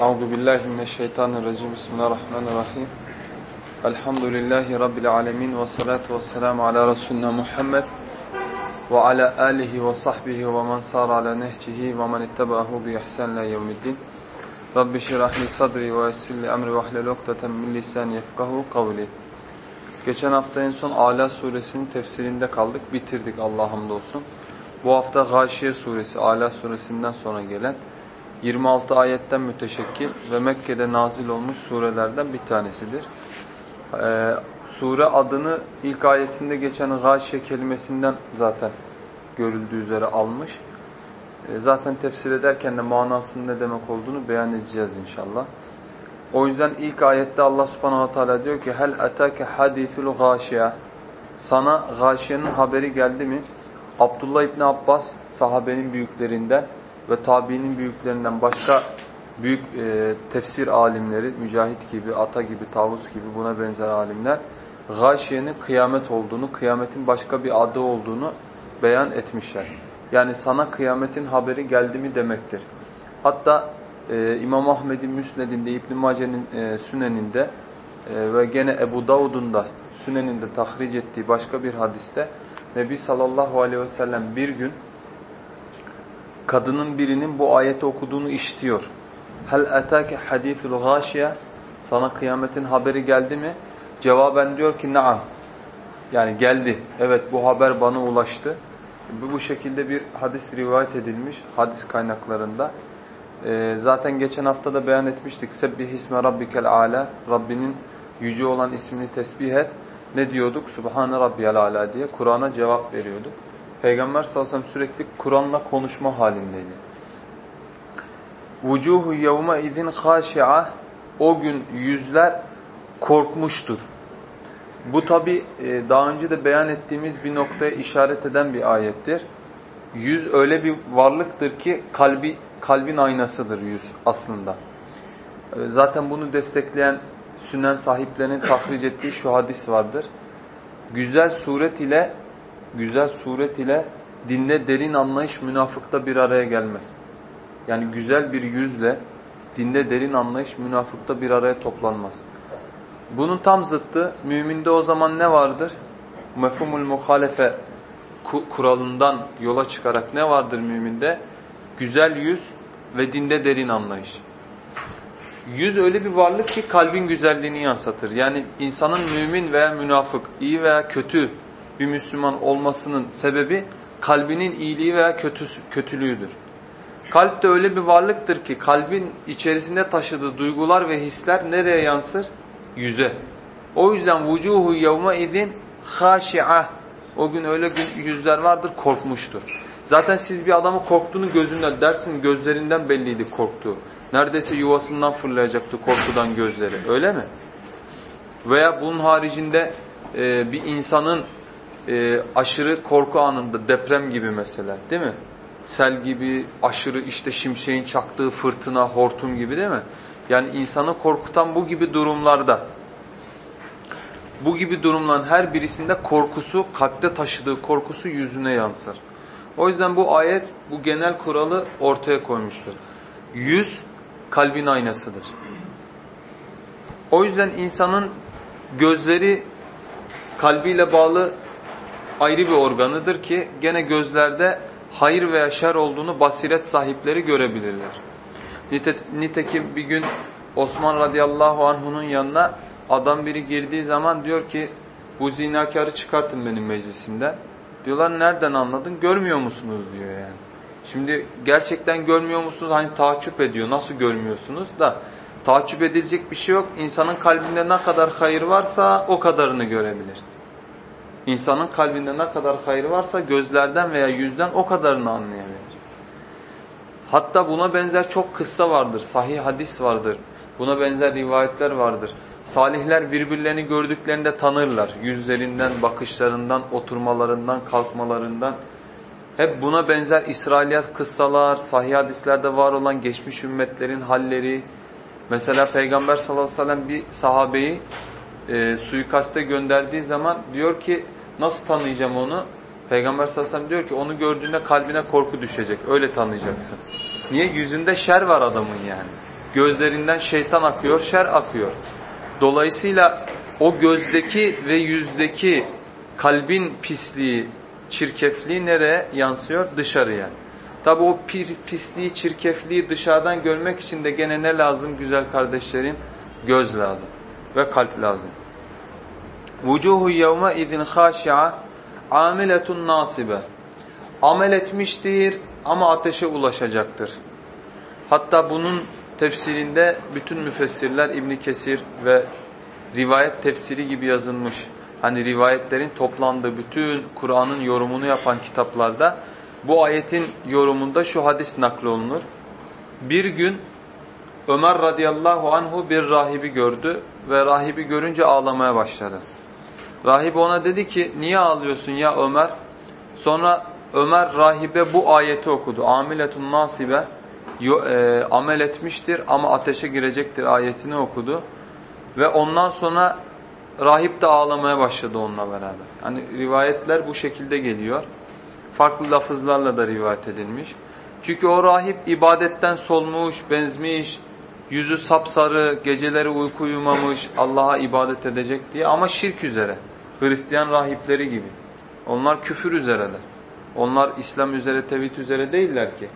Euzu billahi mineşşeytanirracim. Bismillahirrahmanirrahim. Elhamdülillahi rabbil alamin ve salatu vesselamü ala resulina Muhammed ve ala alihi ve sahbihi ve men sar ala nehcihi ve men ittabahu bi ihsan ila yevmiddin. Rabbi şrah li sadri ve yessir li emri ve hlul ukdeten min lisani yefkahu kavli. Geçen hafta en son Ala suresinin tefsirinde kaldık. Bitirdik Allah'a hamdolsun. Bu hafta Gâşiye suresi, Ala suresinden sonra gelen 26 ayetten müteşekkil ve Mekke'de nazil olmuş surelerden bir tanesidir. Ee, sure adını ilk ayetinde geçen gâşiye kelimesinden zaten görüldüğü üzere almış. Ee, zaten tefsir ederken de manasının ne demek olduğunu beyan edeceğiz inşallah. O yüzden ilk ayette Allah subhanahu wa ta'ala diyor ki hel etake hadithul gâşiye sana gâşiyenin haberi geldi mi? Abdullah İbni Abbas sahabenin büyüklerinden ve tabiinin büyüklerinden başka büyük e, tefsir alimleri, Mücahit gibi, Ata gibi, Tavus gibi buna benzer alimler gâşiyenin kıyamet olduğunu, kıyametin başka bir adı olduğunu beyan etmişler. Yani sana kıyametin haberi geldi mi demektir. Hatta e, İmam Ahmed'in Müsned'inde, İbn-i Mace'nin e, Sünen'inde e, ve gene Ebu Davud'un da Sünen'inde tahric ettiği başka bir hadiste Nebi sallallahu aleyhi ve sellem bir gün kadının birinin bu ayeti okuduğunu işitiyor. Hel etake hadithul gâşiye sana kıyametin haberi geldi mi? Cevaben diyor ki naam. Yani geldi. Evet bu haber bana ulaştı. Bu şekilde bir hadis rivayet edilmiş hadis kaynaklarında. Ee, zaten geçen hafta da beyan etmiştik. Sebbih isme rabbikel ala. Rabbinin yüce olan ismini tesbih et. Ne diyorduk? Subhane rabbiyel ala diye Kur'an'a cevap veriyorduk. Peygamber sallallahu aleyhi ve sellem sürekli Kur'an'la konuşma halindeydi. Vucuhu yevme izin haşi'a o gün yüzler korkmuştur. Bu tabi e, daha önce de beyan ettiğimiz bir noktaya işaret eden bir ayettir. Yüz öyle bir varlıktır ki kalbi kalbin aynasıdır yüz aslında. E, zaten bunu destekleyen sünnen sahiplerinin tahric ettiği şu hadis vardır. Güzel suret ile güzel suret ile dinde derin anlayış münafıkta bir araya gelmez. Yani güzel bir yüzle dinde derin anlayış münafıkta bir araya toplanmaz. Bunun tam zıttı müminde o zaman ne vardır? Mefhumul muhalefe kuralından yola çıkarak ne vardır müminde? Güzel yüz ve dinde derin anlayış. Yüz öyle bir varlık ki kalbin güzelliğini yansıtır. Yani insanın mümin veya münafık, iyi veya kötü bir Müslüman olmasının sebebi kalbinin iyiliği veya kötüsü, kötülüğüdür. Kalp de öyle bir varlıktır ki kalbin içerisinde taşıdığı duygular ve hisler nereye yansır? Yüze. O yüzden vucuhu yevme idin haşi'ah. O gün öyle yüzler vardır korkmuştur. Zaten siz bir adamı korktuğunu gözünden dersin gözlerinden belliydi korktuğu. Neredeyse yuvasından fırlayacaktı korkudan gözleri. Öyle mi? Veya bunun haricinde e, bir insanın e, aşırı korku anında deprem gibi mesela değil mi? Sel gibi, aşırı işte şimşeğin çaktığı fırtına, hortum gibi değil mi? Yani insanı korkutan bu gibi durumlarda bu gibi durumların her birisinde korkusu, kalpte taşıdığı korkusu yüzüne yansır. O yüzden bu ayet bu genel kuralı ortaya koymuştur. Yüz kalbin aynasıdır. O yüzden insanın gözleri kalbiyle bağlı ayrı bir organıdır ki gene gözlerde hayır veya şer olduğunu basiret sahipleri görebilirler. Nitekim bir gün Osman radıyallahu anh'unun yanına adam biri girdiği zaman diyor ki bu zinakarı çıkartın benim meclisimden. Diyorlar nereden anladın? Görmüyor musunuz diyor yani. Şimdi gerçekten görmüyor musunuz? Hani takip ediyor. Nasıl görmüyorsunuz da takip edilecek bir şey yok. İnsanın kalbinde ne kadar hayır varsa o kadarını görebilir. İnsanın kalbinde ne kadar hayır varsa gözlerden veya yüzden o kadarını anlayabilir. Hatta buna benzer çok kıssa vardır. Sahih hadis vardır. Buna benzer rivayetler vardır. Salihler birbirlerini gördüklerinde tanırlar. Yüzlerinden, bakışlarından, oturmalarından, kalkmalarından. Hep buna benzer İsrailiyat kıssalar, sahih hadislerde var olan geçmiş ümmetlerin halleri. Mesela Peygamber sallallahu aleyhi ve sellem bir sahabeyi e, suikaste gönderdiği zaman diyor ki Nasıl tanıyacağım onu? Peygamber sallallahu aleyhi ve sellem diyor ki onu gördüğünde kalbine korku düşecek. Öyle tanıyacaksın. Niye? Yüzünde şer var adamın yani. Gözlerinden şeytan akıyor, şer akıyor. Dolayısıyla o gözdeki ve yüzdeki kalbin pisliği, çirkefliği nereye yansıyor? Dışarıya. Tabi o pisliği, çirkefliği dışarıdan görmek için de gene ne lazım güzel kardeşlerim? Göz lazım ve kalp lazım. Vucuhu yevme idin haşi'a amiletun nasibe. Amel etmiştir ama ateşe ulaşacaktır. Hatta bunun tefsirinde bütün müfessirler İbn Kesir ve rivayet tefsiri gibi yazılmış. Hani rivayetlerin toplandığı bütün Kur'an'ın yorumunu yapan kitaplarda bu ayetin yorumunda şu hadis naklolunur. Bir gün Ömer radıyallahu anhu bir rahibi gördü ve rahibi görünce ağlamaya başladı. Rahip ona dedi ki niye ağlıyorsun ya Ömer? Sonra Ömer rahibe bu ayeti okudu. Amiletun nasibe e, amel etmiştir ama ateşe girecektir ayetini okudu. Ve ondan sonra rahip de ağlamaya başladı onunla beraber. Hani rivayetler bu şekilde geliyor. Farklı lafızlarla da rivayet edilmiş. Çünkü o rahip ibadetten solmuş, benzmiş, yüzü sapsarı, geceleri uyku uyumamış, Allah'a ibadet edecek diye ama şirk üzere. Hristiyan rahipleri gibi. Onlar küfür üzereler. Onlar İslam üzere, tevhid üzere değiller ki.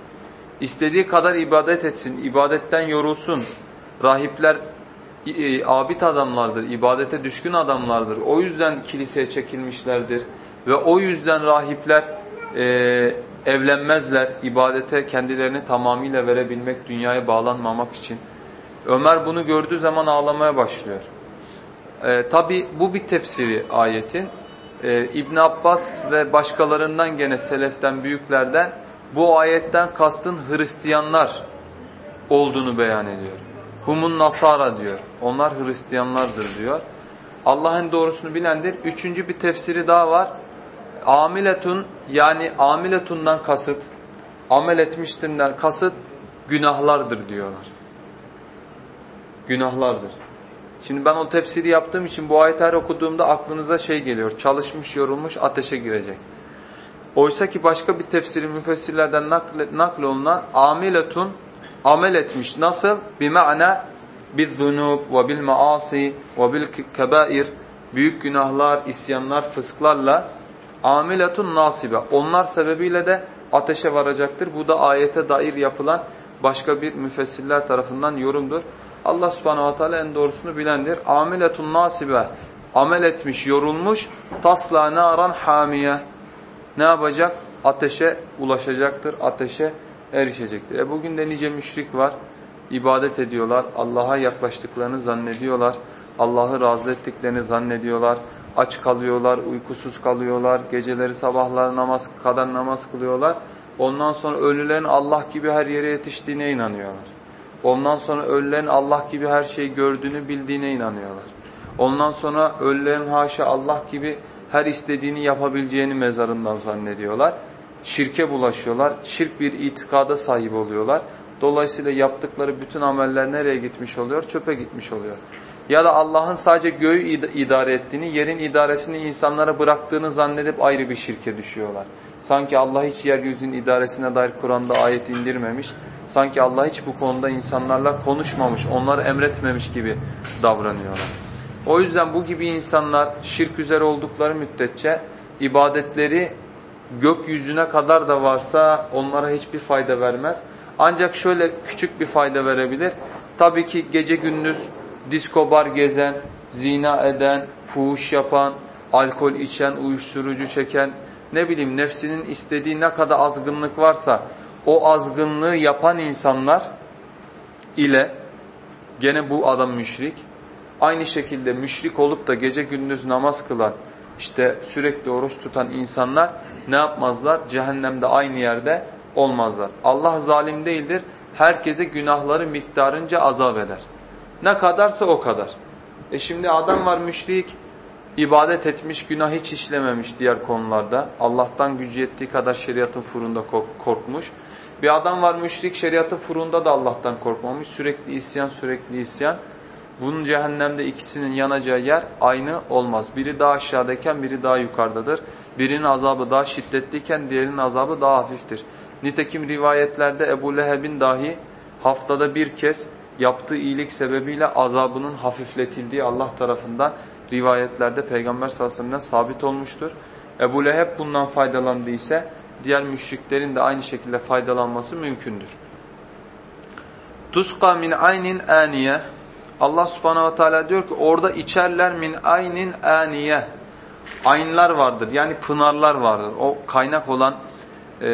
İstediği kadar ibadet etsin, ibadetten yorulsun. Rahipler e, abid adamlardır, ibadete düşkün adamlardır. O yüzden kiliseye çekilmişlerdir. Ve o yüzden rahipler e, evlenmezler, ibadete kendilerini tamamıyla verebilmek, dünyaya bağlanmamak için. Ömer bunu gördüğü zaman ağlamaya başlıyor. E, Tabi bu bir tefsiri ayetin. E, İbn Abbas ve başkalarından gene seleften büyüklerden bu ayetten kastın Hristiyanlar olduğunu beyan ediyor. Humun Nasara diyor. Onlar Hristiyanlardır diyor. Allah'ın doğrusunu bilendir. Üçüncü bir tefsiri daha var. Amiletun yani amiletundan kasıt, amel etmiştinden kasıt günahlardır diyorlar. Günahlardır. Şimdi ben o tefsiri yaptığım için bu ayet her okuduğumda aklınıza şey geliyor. Çalışmış, yorulmuş, ateşe girecek. Oysa ki başka bir tefsiri müfessirlerden nakl, nakl olunan amiletun amel etmiş. Nasıl? Bima'na bizzunub ve bil maasi ve bil kebair büyük günahlar, isyanlar, fısklarla amiletun nasibe. Onlar sebebiyle de ateşe varacaktır. Bu da ayete dair yapılan başka bir müfessirler tarafından yorumdur. Allah subhanahu wa ta'ala en doğrusunu bilendir. Amiletun nasibe. Amel etmiş, yorulmuş. Tasla naran hamiye. Ne yapacak? Ateşe ulaşacaktır. Ateşe erişecektir. E bugün de nice müşrik var. İbadet ediyorlar. Allah'a yaklaştıklarını zannediyorlar. Allah'ı razı ettiklerini zannediyorlar. Aç kalıyorlar, uykusuz kalıyorlar. Geceleri sabahlar namaz kadar namaz kılıyorlar. Ondan sonra ölülerin Allah gibi her yere yetiştiğine inanıyorlar. Ondan sonra ölülerin Allah gibi her şeyi gördüğünü bildiğine inanıyorlar. Ondan sonra ölülerin haşa Allah gibi her istediğini yapabileceğini mezarından zannediyorlar. Şirke bulaşıyorlar. Şirk bir itikada sahip oluyorlar. Dolayısıyla yaptıkları bütün ameller nereye gitmiş oluyor? Çöpe gitmiş oluyor. Ya da Allah'ın sadece göğü idare ettiğini, yerin idaresini insanlara bıraktığını zannedip ayrı bir şirke düşüyorlar. Sanki Allah hiç yeryüzünün idaresine dair Kur'an'da ayet indirmemiş. Sanki Allah hiç bu konuda insanlarla konuşmamış, onları emretmemiş gibi davranıyorlar. O yüzden bu gibi insanlar şirk üzere oldukları müddetçe ibadetleri gökyüzüne kadar da varsa onlara hiçbir fayda vermez. Ancak şöyle küçük bir fayda verebilir. Tabii ki gece gündüz disko bar gezen, zina eden, fuhuş yapan, alkol içen, uyuşturucu çeken, ne bileyim nefsinin istediği ne kadar azgınlık varsa o azgınlığı yapan insanlar ile gene bu adam müşrik. Aynı şekilde müşrik olup da gece gündüz namaz kılan, işte sürekli oruç tutan insanlar ne yapmazlar? Cehennemde aynı yerde olmazlar. Allah zalim değildir. Herkese günahları miktarınca azap eder. Ne kadarsa o kadar. E şimdi adam var müşrik, ibadet etmiş, günah hiç işlememiş diğer konularda. Allah'tan gücü yettiği kadar şeriatın furunda korkmuş. Bir adam var müşrik, şeriatın furunda da Allah'tan korkmamış. Sürekli isyan, sürekli isyan. Bunun cehennemde ikisinin yanacağı yer aynı olmaz. Biri daha aşağıdayken biri daha yukarıdadır. Birinin azabı daha şiddetliyken diğerinin azabı daha hafiftir. Nitekim rivayetlerde Ebu Leheb'in dahi haftada bir kez yaptığı iyilik sebebiyle azabının hafifletildiği Allah tarafından rivayetlerde Peygamber sallallahu aleyhi ve sellem'den sabit olmuştur. Ebu Leheb bundan faydalandıysa diğer müşriklerin de aynı şekilde faydalanması mümkündür. Tuska min aynin aniye Allah subhanahu ve teala diyor ki orada içerler min aynin aniye aynlar vardır yani pınarlar vardır. O kaynak olan e,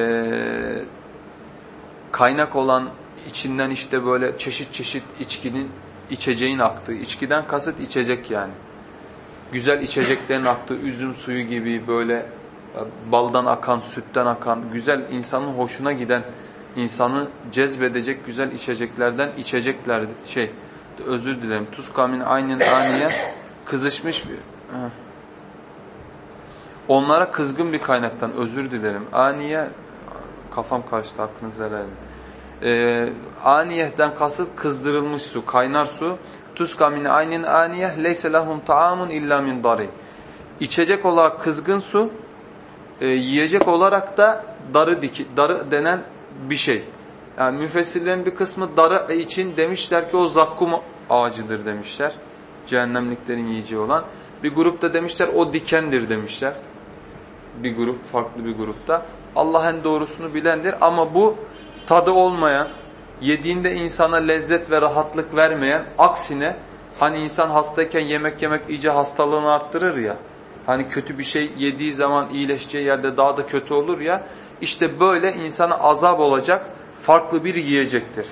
kaynak olan içinden işte böyle çeşit çeşit içkinin içeceğin aktığı. içkiden kasıt içecek yani. Güzel içeceklerin aktığı üzüm suyu gibi böyle e, baldan akan, sütten akan, güzel insanın hoşuna giden, insanı cezbedecek güzel içeceklerden içecekler şey özür dilerim. Tuz kamin aynen aniye kızışmış bir Onlara kızgın bir kaynaktan özür dilerim. Aniye kafam karıştı aklınıza helal ee, aniyehden kasıt kızdırılmış su, kaynar su. Tuska min aynin aniyeh leyse lahum taamun illa min dari. İçecek olarak kızgın su, e, yiyecek olarak da darı diki, darı denen bir şey. Yani müfessirlerin bir kısmı darı için demişler ki o zakkum ağacıdır demişler. Cehennemliklerin yiyeceği olan. Bir grupta demişler o dikendir demişler. Bir grup, farklı bir grupta. Allah en doğrusunu bilendir ama bu tadı olmayan, yediğinde insana lezzet ve rahatlık vermeyen, aksine hani insan hastayken yemek yemek iyice hastalığını arttırır ya, hani kötü bir şey yediği zaman iyileşeceği yerde daha da kötü olur ya, işte böyle insana azap olacak farklı bir yiyecektir.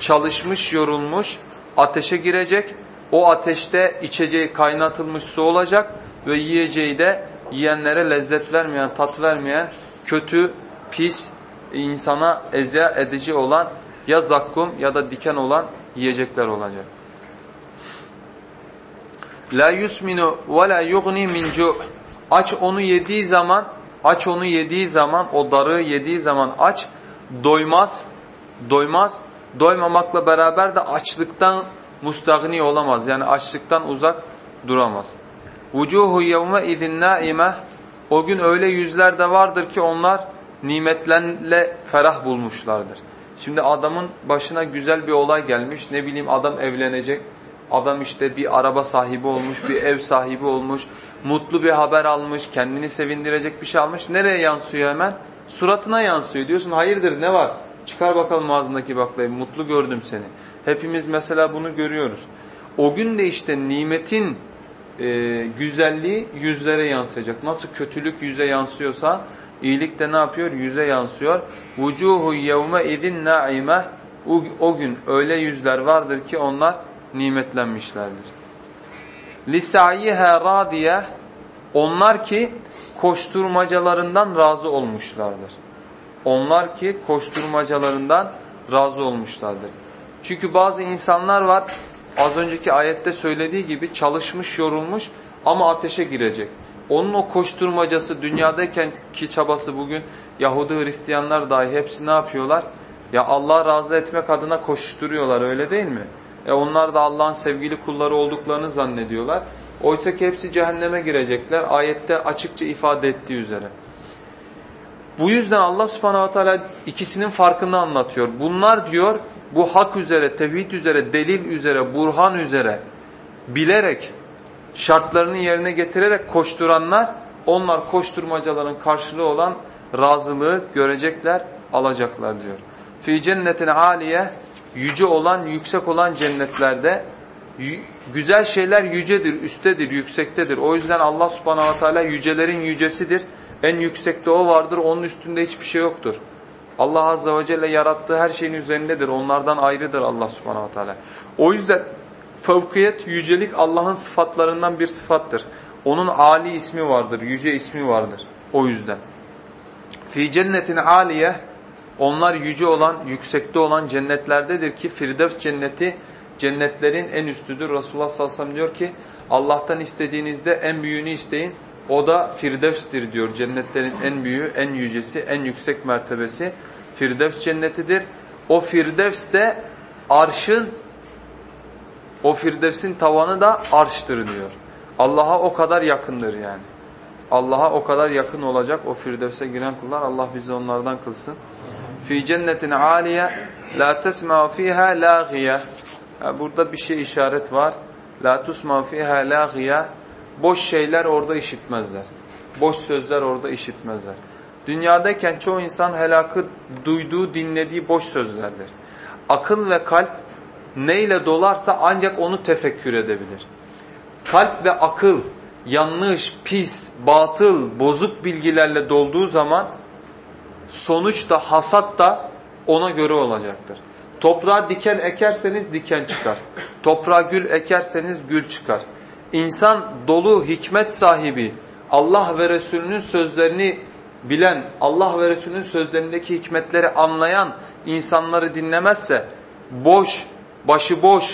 Çalışmış, yorulmuş, ateşe girecek, o ateşte içeceği kaynatılmış su olacak ve yiyeceği de yiyenlere lezzet vermeyen, tat vermeyen, kötü, pis, insana ezya edici olan ya zakkum ya da diken olan yiyecekler olacak. La yusminu ve la yugni min Aç onu yediği zaman, aç onu yediği zaman, o darı yediği zaman aç doymaz, doymaz. Doymamakla beraber de açlıktan mustagni olamaz. Yani açlıktan uzak duramaz. Vucuhu yevme izin naime. O gün öyle yüzler de vardır ki onlar nimetlerle ferah bulmuşlardır. Şimdi adamın başına güzel bir olay gelmiş. Ne bileyim adam evlenecek. Adam işte bir araba sahibi olmuş, bir ev sahibi olmuş. Mutlu bir haber almış, kendini sevindirecek bir şey almış. Nereye yansıyor hemen? Suratına yansıyor. Diyorsun hayırdır ne var? Çıkar bakalım ağzındaki baklayı. Mutlu gördüm seni. Hepimiz mesela bunu görüyoruz. O gün de işte nimetin e, güzelliği yüzlere yansıyacak. Nasıl kötülük yüze yansıyorsa İyilik de ne yapıyor? Yüze yansıyor. Vucuhu yevme idin naime. O gün öyle yüzler vardır ki onlar nimetlenmişlerdir. Lisaiha radiye. Onlar ki koşturmacalarından razı olmuşlardır. Onlar ki koşturmacalarından razı olmuşlardır. Çünkü bazı insanlar var az önceki ayette söylediği gibi çalışmış yorulmuş ama ateşe girecek. Onun o koşturmacası dünyadayken ki çabası bugün Yahudi Hristiyanlar dahi hepsi ne yapıyorlar? Ya Allah razı etmek adına koşturuyorlar öyle değil mi? E onlar da Allah'ın sevgili kulları olduklarını zannediyorlar. Oysa ki hepsi cehenneme girecekler. Ayette açıkça ifade ettiği üzere. Bu yüzden Allah subhanahu teala ikisinin farkını anlatıyor. Bunlar diyor bu hak üzere, tevhid üzere, delil üzere, burhan üzere bilerek şartlarını yerine getirerek koşturanlar, onlar koşturmacaların karşılığı olan razılığı görecekler, alacaklar diyor. Fi cennetin aliye, yüce olan, yüksek olan cennetlerde, güzel şeyler yücedir, üstedir, yüksektedir. O yüzden Allah subhanahu wa ta'ala yücelerin yücesidir. En yüksekte o vardır, onun üstünde hiçbir şey yoktur. Allah azze ve celle yarattığı her şeyin üzerindedir. Onlardan ayrıdır Allah subhanahu wa ta'ala. O yüzden Fevkiyet, yücelik Allah'ın sıfatlarından bir sıfattır. Onun Ali ismi vardır, yüce ismi vardır. O yüzden. Fi cennetin aliye, onlar yüce olan, yüksekte olan cennetlerdedir ki Firdevs cenneti cennetlerin en üstüdür. Resulullah sallallahu aleyhi ve sellem diyor ki Allah'tan istediğinizde en büyüğünü isteyin. O da Firdevs'tir diyor. Cennetlerin en büyüğü, en yücesi, en yüksek mertebesi Firdevs cennetidir. O Firdevs de arşın o Firdevs'in tavanı da arştır diyor. Allah'a o kadar yakındır yani. Allah'a o kadar yakın olacak o Firdevs'e giren kullar. Allah bizi onlardan kılsın. Fi cennetin aliye la tesma fiha laghiye. Yani burada bir şey işaret var. La tusma fiha laghiya. Boş şeyler orada işitmezler. Boş sözler orada işitmezler. Dünyadayken çoğu insan helakı duyduğu, dinlediği boş sözlerdir. Akıl ve kalp neyle dolarsa ancak onu tefekkür edebilir. Kalp ve akıl yanlış, pis, batıl, bozuk bilgilerle dolduğu zaman sonuç da hasat da ona göre olacaktır. Toprağa diken ekerseniz diken çıkar. Toprağa gül ekerseniz gül çıkar. İnsan dolu hikmet sahibi, Allah ve Resulünün sözlerini bilen, Allah ve Resulünün sözlerindeki hikmetleri anlayan insanları dinlemezse boş, başıboş,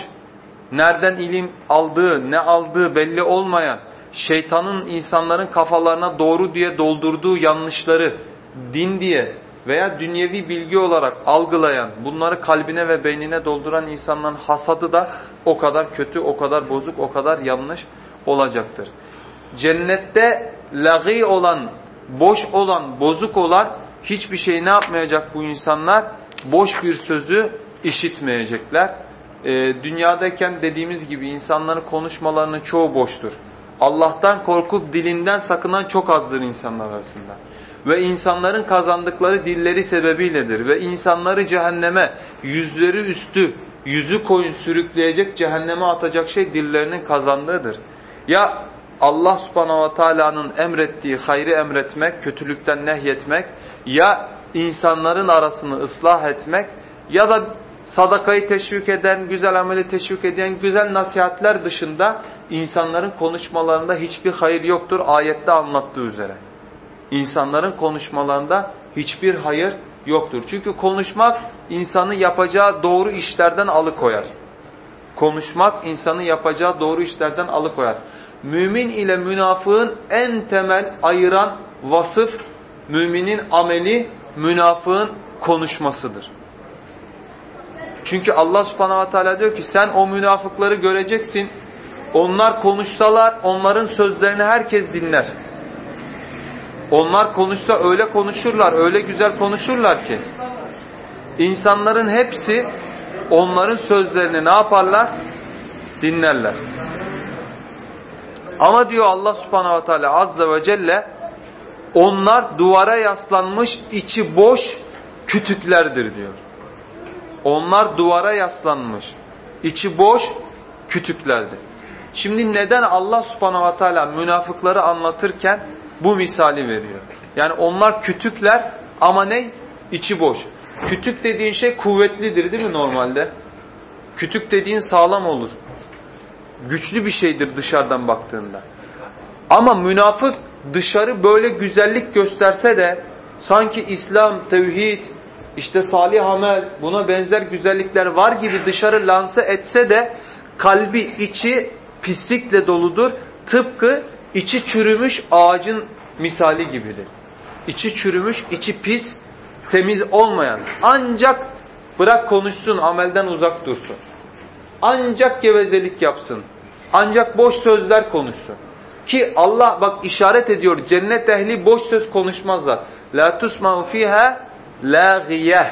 nereden ilim aldığı, ne aldığı belli olmayan, şeytanın insanların kafalarına doğru diye doldurduğu yanlışları din diye veya dünyevi bilgi olarak algılayan, bunları kalbine ve beynine dolduran insanların hasadı da o kadar kötü, o kadar bozuk, o kadar yanlış olacaktır. Cennette lagi olan, boş olan, bozuk olan hiçbir şey ne yapmayacak bu insanlar? Boş bir sözü işitmeyecekler. Ee, dünyadayken dediğimiz gibi insanların konuşmalarının çoğu boştur. Allah'tan korkup dilinden sakınan çok azdır insanlar arasında. Ve insanların kazandıkları dilleri sebebiyledir. Ve insanları cehenneme yüzleri üstü, yüzü koyun sürükleyecek, cehenneme atacak şey dillerinin kazandığıdır. Ya Allah subhanahu ve teala'nın emrettiği hayrı emretmek, kötülükten nehyetmek, ya insanların arasını ıslah etmek ya da sadakayı teşvik eden, güzel ameli teşvik eden güzel nasihatler dışında insanların konuşmalarında hiçbir hayır yoktur ayette anlattığı üzere. İnsanların konuşmalarında hiçbir hayır yoktur. Çünkü konuşmak insanı yapacağı doğru işlerden alıkoyar. Konuşmak insanı yapacağı doğru işlerden alıkoyar. Mümin ile münafığın en temel ayıran vasıf, müminin ameli, münafığın konuşmasıdır. Çünkü Allah subhanahu wa ta'ala diyor ki sen o münafıkları göreceksin. Onlar konuşsalar onların sözlerini herkes dinler. Onlar konuşsa öyle konuşurlar, öyle güzel konuşurlar ki insanların hepsi onların sözlerini ne yaparlar? Dinlerler. Ama diyor Allah subhanahu wa ta'ala azze ve celle onlar duvara yaslanmış içi boş kütüklerdir diyor. Onlar duvara yaslanmış içi boş kütüklerdir. Şimdi neden Allah subhanahu wa ta'ala münafıkları anlatırken bu misali veriyor? Yani onlar kütükler ama ne? İçi boş. Kütük dediğin şey kuvvetlidir değil mi normalde? Kütük dediğin sağlam olur. Güçlü bir şeydir dışarıdan baktığında. Ama münafık dışarı böyle güzellik gösterse de sanki İslam, tevhid, işte salih amel buna benzer güzellikler var gibi dışarı lanse etse de kalbi içi pislikle doludur. Tıpkı içi çürümüş ağacın misali gibidir. İçi çürümüş, içi pis, temiz olmayan. Ancak bırak konuşsun, amelden uzak dursun. Ancak gevezelik yapsın. Ancak boş sözler konuşsun. Ki Allah bak işaret ediyor cennet ehli boş söz konuşmazlar. La tusma'u fiha lagiyeh.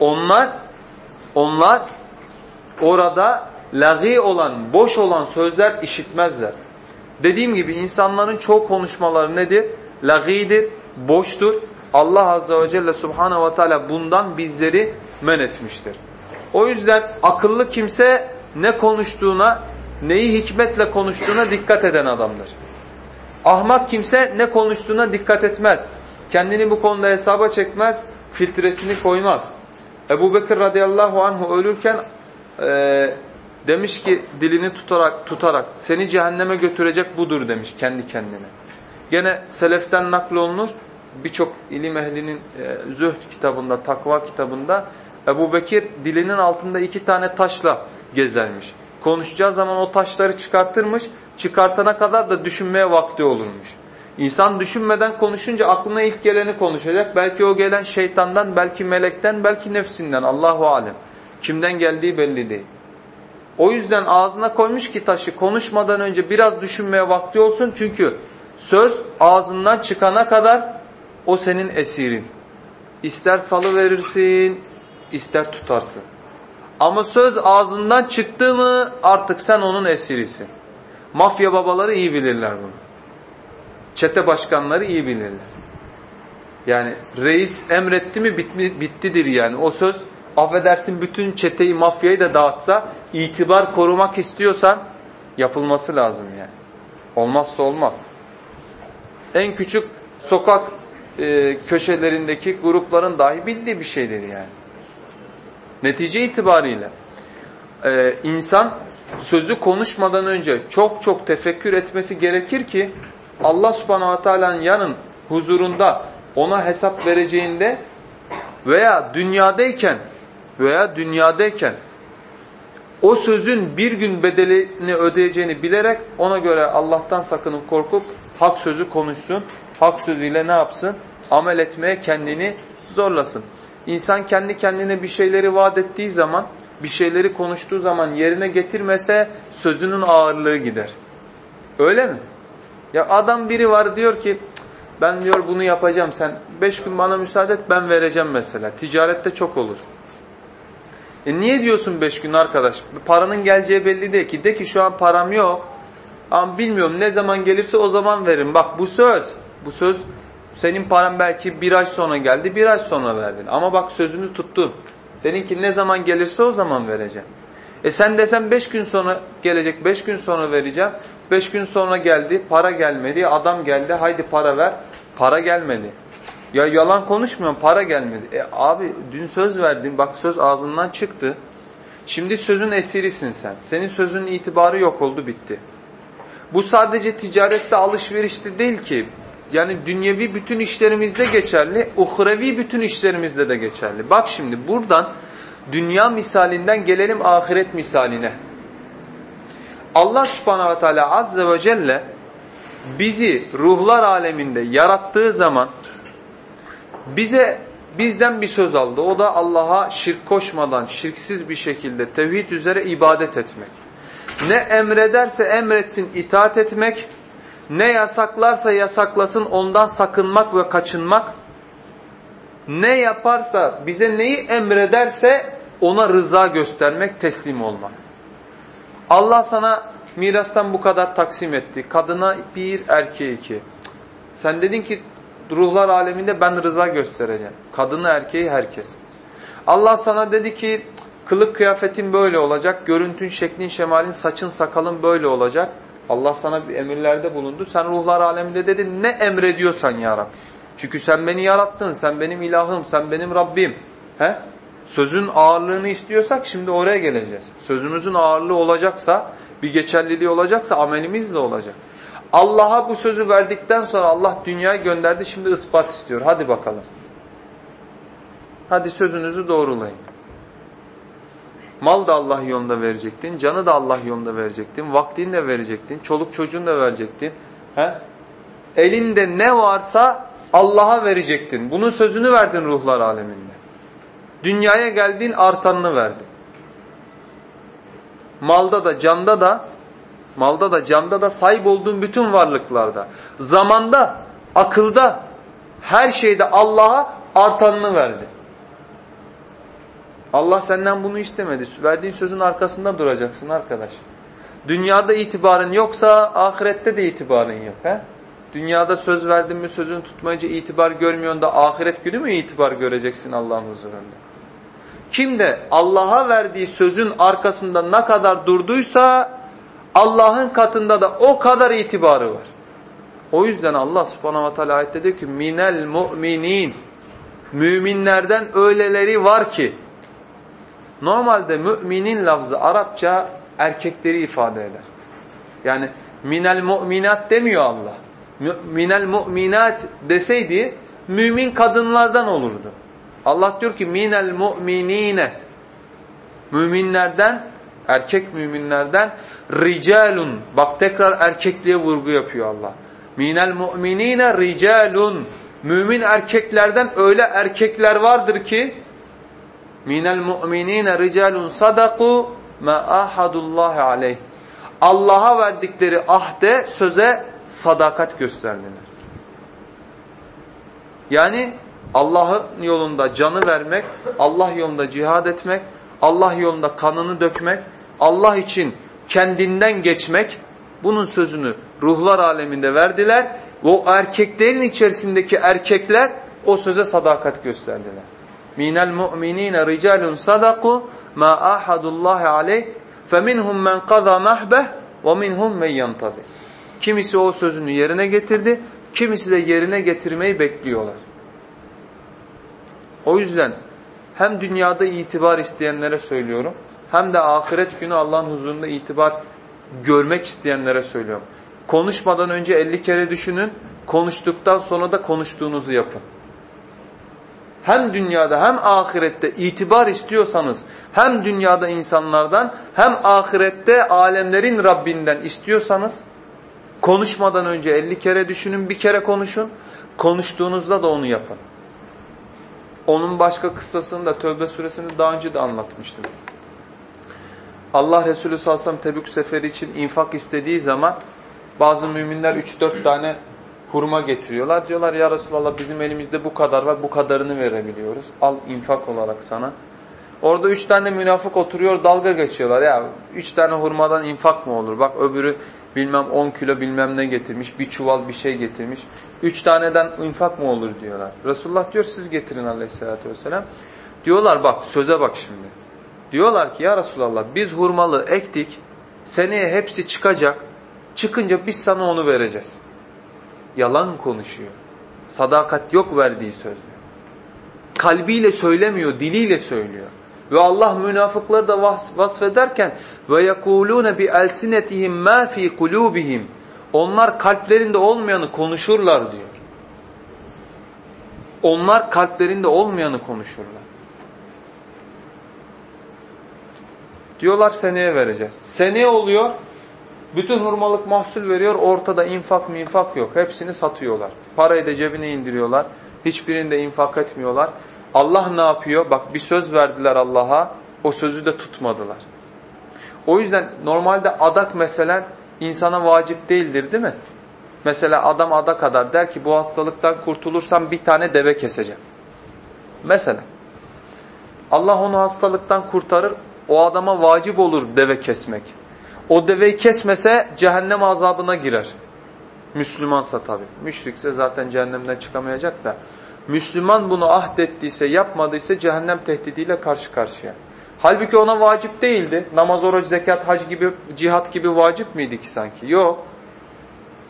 Onlar onlar orada lagi olan, boş olan sözler işitmezler. Dediğim gibi insanların çoğu konuşmaları nedir? Lagidir, boştur. Allah Azze ve Celle Subhanahu ve Teala bundan bizleri men etmiştir. O yüzden akıllı kimse ne konuştuğuna, neyi hikmetle konuştuğuna dikkat eden adamdır. Ahmak kimse ne konuştuğuna dikkat etmez. Kendini bu konuda hesaba çekmez, filtresini koymaz. Ebu Bekir radıyallahu anhu ölürken e, demiş ki dilini tutarak tutarak seni cehenneme götürecek budur demiş kendi kendine. Gene seleften naklolunur birçok ilim ehlinin e, zühd kitabında, takva kitabında Ebu Bekir dilinin altında iki tane taşla gezermiş. Konuşacağı zaman o taşları çıkartırmış, çıkartana kadar da düşünmeye vakti olurmuş. İnsan düşünmeden konuşunca aklına ilk geleni konuşacak. Belki o gelen şeytandan, belki melekten, belki nefsinden. Allahu alem. Kimden geldiği belli değil. O yüzden ağzına koymuş ki taşı konuşmadan önce biraz düşünmeye vakti olsun. Çünkü söz ağzından çıkana kadar o senin esirin. İster salı verirsin, ister tutarsın. Ama söz ağzından çıktı mı artık sen onun esirisin. Mafya babaları iyi bilirler bunu. Çete başkanları iyi bilirler. Yani reis emretti mi bitmi, bittidir yani. O söz affedersin bütün çeteyi mafyayı da dağıtsa itibar korumak istiyorsan yapılması lazım yani. Olmazsa olmaz. En küçük sokak e, köşelerindeki grupların dahi bildiği bir şeydir yani. Netice itibariyle e, insan sözü konuşmadan önce çok çok tefekkür etmesi gerekir ki Allah subhanahu teala'nın yanın huzurunda ona hesap vereceğinde veya dünyadayken veya dünyadayken o sözün bir gün bedelini ödeyeceğini bilerek ona göre Allah'tan sakınıp korkup hak sözü konuşsun. Hak sözüyle ne yapsın? Amel etmeye kendini zorlasın. İnsan kendi kendine bir şeyleri vaat ettiği zaman, bir şeyleri konuştuğu zaman yerine getirmese sözünün ağırlığı gider. Öyle mi? Ya adam biri var diyor ki ben diyor bunu yapacağım sen beş gün bana müsaade et ben vereceğim mesela. Ticarette çok olur. E niye diyorsun beş gün arkadaş? Paranın geleceği belli değil ki. De ki şu an param yok. Ama bilmiyorum ne zaman gelirse o zaman verin. Bak bu söz. Bu söz senin paran belki bir ay sonra geldi. Bir ay sonra verdin. Ama bak sözünü tuttun. Dedin ki ne zaman gelirse o zaman vereceğim. E sen desen beş gün sonra gelecek. Beş gün sonra vereceğim. Beş gün sonra geldi. Para gelmedi. Adam geldi. Haydi para ver. Para gelmedi. Ya yalan konuşmuyorum para gelmedi. E abi dün söz verdin bak söz ağzından çıktı. Şimdi sözün esirisin sen. Senin sözün itibarı yok oldu bitti. Bu sadece ticarette alışverişte değil ki. Yani dünyevi bütün işlerimizde geçerli, uhrevi bütün işlerimizde de geçerli. Bak şimdi buradan dünya misalinden gelelim ahiret misaline. Allah subhanahu ve teala azze ve celle bizi ruhlar aleminde yarattığı zaman bize bizden bir söz aldı. O da Allah'a şirk koşmadan, şirksiz bir şekilde tevhid üzere ibadet etmek. Ne emrederse emretsin itaat etmek, ne yasaklarsa yasaklasın ondan sakınmak ve kaçınmak, ne yaparsa bize neyi emrederse ona rıza göstermek, teslim olmak. Allah sana mirastan bu kadar taksim etti. Kadına bir, erkeğe iki. Sen dedin ki ruhlar aleminde ben rıza göstereceğim. Kadını erkeği herkes. Allah sana dedi ki kılık kıyafetin böyle olacak, görüntün, şeklin, şemalin, saçın, sakalın böyle olacak. Allah sana bir emirlerde bulundu. Sen ruhlar aleminde dedin ne emrediyorsan ya Rab. Çünkü sen beni yarattın, sen benim ilahım, sen benim Rabbim. He? Sözün ağırlığını istiyorsak şimdi oraya geleceğiz. Sözümüzün ağırlığı olacaksa, bir geçerliliği olacaksa amelimiz de olacak. Allah'a bu sözü verdikten sonra Allah dünyayı gönderdi şimdi ispat istiyor. Hadi bakalım. Hadi sözünüzü doğrulayın. Mal da Allah yolunda verecektin, canı da Allah yolunda verecektin, vaktini de verecektin, çoluk çocuğunu da verecektin. He? Elinde ne varsa Allah'a verecektin. Bunun sözünü verdin ruhlar aleminde. Dünyaya geldin artanını verdin. Malda da canda da malda da canda da sahip olduğun bütün varlıklarda, zamanda, akılda, her şeyde Allah'a artanını verdi. Allah senden bunu istemedi. Verdiğin sözün arkasında duracaksın arkadaş. Dünyada itibarın yoksa ahirette de itibarın yok. He? Dünyada söz verdin mi sözünü tutmayınca itibar görmüyorsun da ahiret günü mü itibar göreceksin Allah'ın huzurunda? Kim de Allah'a verdiği sözün arkasında ne kadar durduysa Allah'ın katında da o kadar itibarı var. O yüzden Allah subhanahu ve teala ayette diyor ki minel mu'minin müminlerden öyleleri var ki normalde müminin lafzı Arapça erkekleri ifade eder. Yani minel mu'minat demiyor Allah. Minel mu'minat deseydi mümin kadınlardan olurdu. Allah diyor ki minel mu'minine müminlerden erkek müminlerden ricalun bak tekrar erkekliğe vurgu yapıyor Allah. Minel mu'minine ricalun mümin erkeklerden öyle erkekler vardır ki minel mu'minine ricalun sadaku ma ahadullah aleyh Allah'a verdikleri ahde söze sadakat gösterdiler. Yani Allah'ın yolunda canı vermek, Allah yolunda cihad etmek, Allah yolunda kanını dökmek, Allah için kendinden geçmek, bunun sözünü ruhlar aleminde verdiler. Ve o erkeklerin içerisindeki erkekler o söze sadakat gösterdiler. Minel mu'minine ricalun sadaku ma ahadullahi aleyh feminhum men qada nahbeh ve minhum men yantabi. Kimisi o sözünü yerine getirdi, kimisi de yerine getirmeyi bekliyorlar. O yüzden hem dünyada itibar isteyenlere söylüyorum, hem de ahiret günü Allah'ın huzurunda itibar görmek isteyenlere söylüyorum. Konuşmadan önce 50 kere düşünün, konuştuktan sonra da konuştuğunuzu yapın. Hem dünyada hem ahirette itibar istiyorsanız, hem dünyada insanlardan hem ahirette alemlerin Rabbinden istiyorsanız, konuşmadan önce 50 kere düşünün, bir kere konuşun, konuştuğunuzda da onu yapın. Onun başka kıssasını da Tövbe suresini daha önce de anlatmıştım. Allah Resulü sallallahu Tebük seferi için infak istediği zaman bazı müminler 3-4 tane hurma getiriyorlar. Diyorlar ya Resulallah bizim elimizde bu kadar var bu kadarını verebiliyoruz. Al infak olarak sana. Orada üç tane münafık oturuyor dalga geçiyorlar. Ya üç tane hurmadan infak mı olur? Bak öbürü bilmem 10 kilo bilmem ne getirmiş. Bir çuval bir şey getirmiş. Üç taneden infak mı olur diyorlar. Resulullah diyor siz getirin aleyhissalatü vesselam. Diyorlar bak söze bak şimdi. Diyorlar ki ya Resulallah biz hurmalı ektik. Seneye hepsi çıkacak. Çıkınca biz sana onu vereceğiz. Yalan konuşuyor. Sadakat yok verdiği sözde. Kalbiyle söylemiyor, diliyle söylüyor. Ve Allah münafıkları da vasfederken ve yekulune bi elsinetihim ma fi kulubihim. Onlar kalplerinde olmayanı konuşurlar diyor. Onlar kalplerinde olmayanı konuşurlar. Diyorlar seneye vereceğiz. Seneye oluyor. Bütün hurmalık mahsul veriyor. Ortada infak minfak yok. Hepsini satıyorlar. Parayı da cebine indiriyorlar. Hiçbirini de infak etmiyorlar. Allah ne yapıyor? Bak bir söz verdiler Allah'a. O sözü de tutmadılar. O yüzden normalde adak mesela insana vacip değildir değil mi? Mesela adam ada kadar der ki bu hastalıktan kurtulursam bir tane deve keseceğim. Mesela. Allah onu hastalıktan kurtarır. O adama vacip olur deve kesmek. O deveyi kesmese cehennem azabına girer. Müslümansa tabi. Müşrikse zaten cehennemden çıkamayacak da. Müslüman bunu ahdettiyse, yapmadıysa cehennem tehdidiyle karşı karşıya. Halbuki ona vacip değildi. Namaz, oruç, zekat, hac gibi, cihat gibi vacip miydi ki sanki? Yok.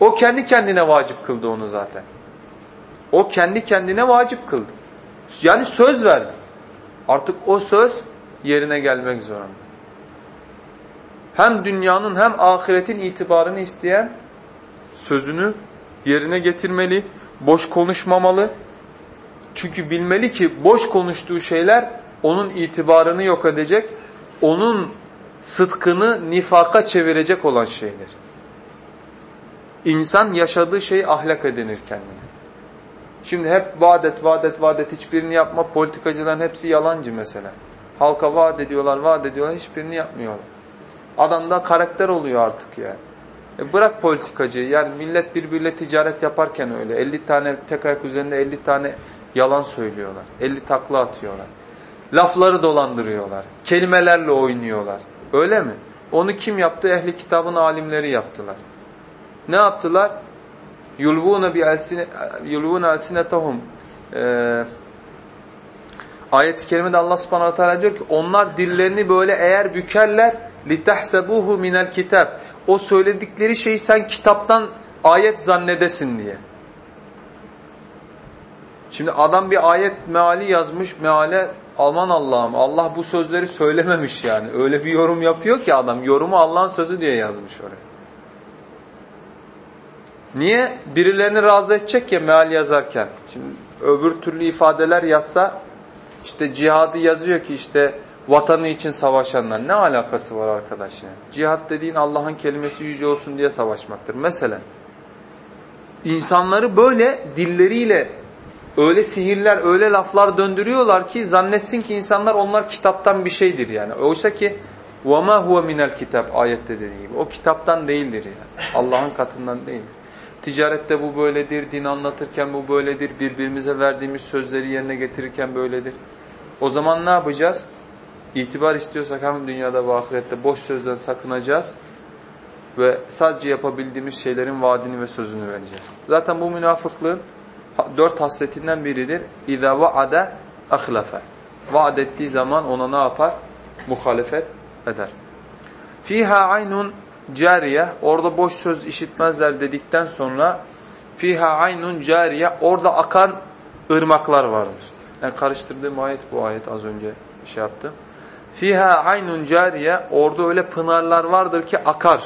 O kendi kendine vacip kıldı onu zaten. O kendi kendine vacip kıldı. Yani söz verdi. Artık o söz yerine gelmek zorunda. Hem dünyanın hem ahiretin itibarını isteyen sözünü yerine getirmeli, boş konuşmamalı. Çünkü bilmeli ki boş konuştuğu şeyler onun itibarını yok edecek, onun sıdkını nifaka çevirecek olan şeyler. İnsan yaşadığı şeyi ahlak edinir kendine. Şimdi hep vaat et, vaat et, vaat et, hiçbirini yapma. Politikacıların hepsi yalancı mesela. Halka vaat ediyorlar, vaat ediyorlar, hiçbirini yapmıyorlar. Adamda karakter oluyor artık yani. E bırak politikacıyı. Yani millet birbiriyle ticaret yaparken öyle. 50 tane tek ayak üzerinde 50 tane yalan söylüyorlar. 50 takla atıyorlar. Lafları dolandırıyorlar. Kelimelerle oynuyorlar. Öyle mi? Onu kim yaptı? Ehli kitabın alimleri yaptılar. Ne yaptılar? Yulvuna bi yulvuna alsinetahum. Ee, ayet-i kerimede Allah Subhanahu Teala diyor ki onlar dillerini böyle eğer bükerler litahsabuhu minel kitab. O söyledikleri şeyi sen kitaptan ayet zannedesin diye. Şimdi adam bir ayet meali yazmış. Meale aman Allah'ım Allah bu sözleri söylememiş yani. Öyle bir yorum yapıyor ki adam. Yorumu Allah'ın sözü diye yazmış oraya. Niye? Birilerini razı edecek ya meal yazarken. Şimdi öbür türlü ifadeler yazsa işte cihadı yazıyor ki işte vatanı için savaşanlar. Ne alakası var arkadaş yani? Cihad dediğin Allah'ın kelimesi yüce olsun diye savaşmaktır. Mesela insanları böyle dilleriyle öyle sihirler, öyle laflar döndürüyorlar ki zannetsin ki insanlar onlar kitaptan bir şeydir yani. Oysa ki وَمَا هُوَ مِنَ kitap ayette dediği gibi. O kitaptan değildir yani. Allah'ın katından değil. Ticarette bu böyledir, din anlatırken bu böyledir, birbirimize verdiğimiz sözleri yerine getirirken böyledir. O zaman ne yapacağız? İtibar istiyorsak hem dünyada ve ahirette boş sözden sakınacağız ve sadece yapabildiğimiz şeylerin vaadini ve sözünü vereceğiz. Zaten bu münafıklığın dört hasletinden biridir. İza vaade ahlafe. Vaad ettiği zaman ona ne yapar? Muhalefet eder. Fiha aynun cariye. Orada boş söz işitmezler dedikten sonra fiha aynun cariye. Orada akan ırmaklar vardır. Yani karıştırdığım ayet bu ayet az önce şey yaptım. Fiha aynun cariye. Orada öyle pınarlar vardır ki akar.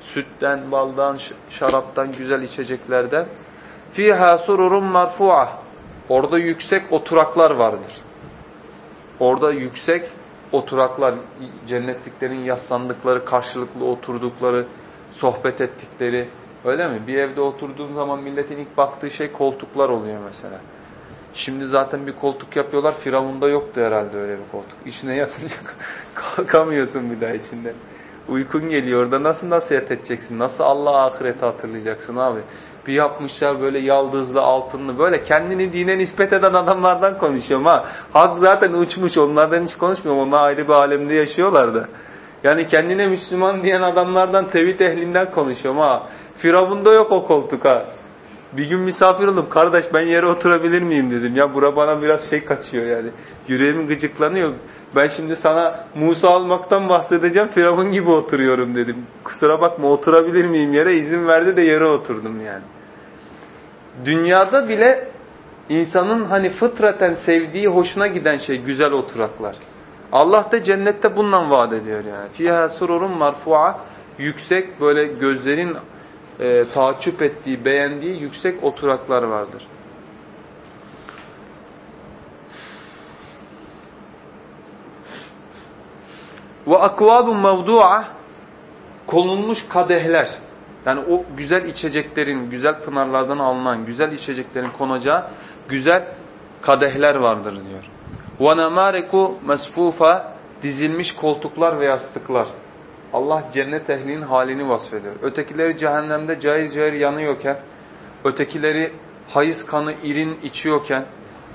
Sütten, baldan, şaraptan, güzel içeceklerden. Fiha sururun marfu'a. Orada yüksek oturaklar vardır. Orada yüksek oturaklar, cennetliklerin yaslandıkları, karşılıklı oturdukları, sohbet ettikleri. Öyle mi? Bir evde oturduğun zaman milletin ilk baktığı şey koltuklar oluyor mesela. Şimdi zaten bir koltuk yapıyorlar. Firavun'da yoktu herhalde öyle bir koltuk. İşine yatınca kalkamıyorsun bir daha içinde. Uykun geliyor orada nasıl nasihat edeceksin? Nasıl Allah ahireti hatırlayacaksın abi? Bir yapmışlar böyle yaldızlı altınlı böyle kendini dine nispet eden adamlardan konuşuyorum ha. Hak zaten uçmuş onlardan hiç konuşmuyorum. Onlar ayrı bir alemde yaşıyorlar da. Yani kendine Müslüman diyen adamlardan tevhid ehlinden konuşuyorum ha. Firavun'da yok o koltuk ha. Bir gün misafir oldum. Kardeş ben yere oturabilir miyim dedim. Ya bura bana biraz şey kaçıyor yani. Yüreğim gıcıklanıyor. Ben şimdi sana Musa almaktan bahsedeceğim. Firavun gibi oturuyorum dedim. Kusura bakma oturabilir miyim yere? izin verdi de yere oturdum yani. Dünyada bile insanın hani fıtraten sevdiği, hoşuna giden şey güzel oturaklar. Allah da cennette bundan vaat ediyor yani. Fiha sururun marfu'a yüksek böyle gözlerin e, taaccüp ettiği, beğendiği yüksek oturaklar vardır. Ve akvabun mevdu'a konulmuş kadehler. Yani o güzel içeceklerin, güzel pınarlardan alınan güzel içeceklerin konacağı güzel kadehler vardır diyor. Ve nemareku mesfufa dizilmiş koltuklar ve yastıklar. Allah cennet ehlinin halini vasfediyor. Ötekileri cehennemde caiz cahil yanıyorken, ötekileri hayız kanı irin içiyorken,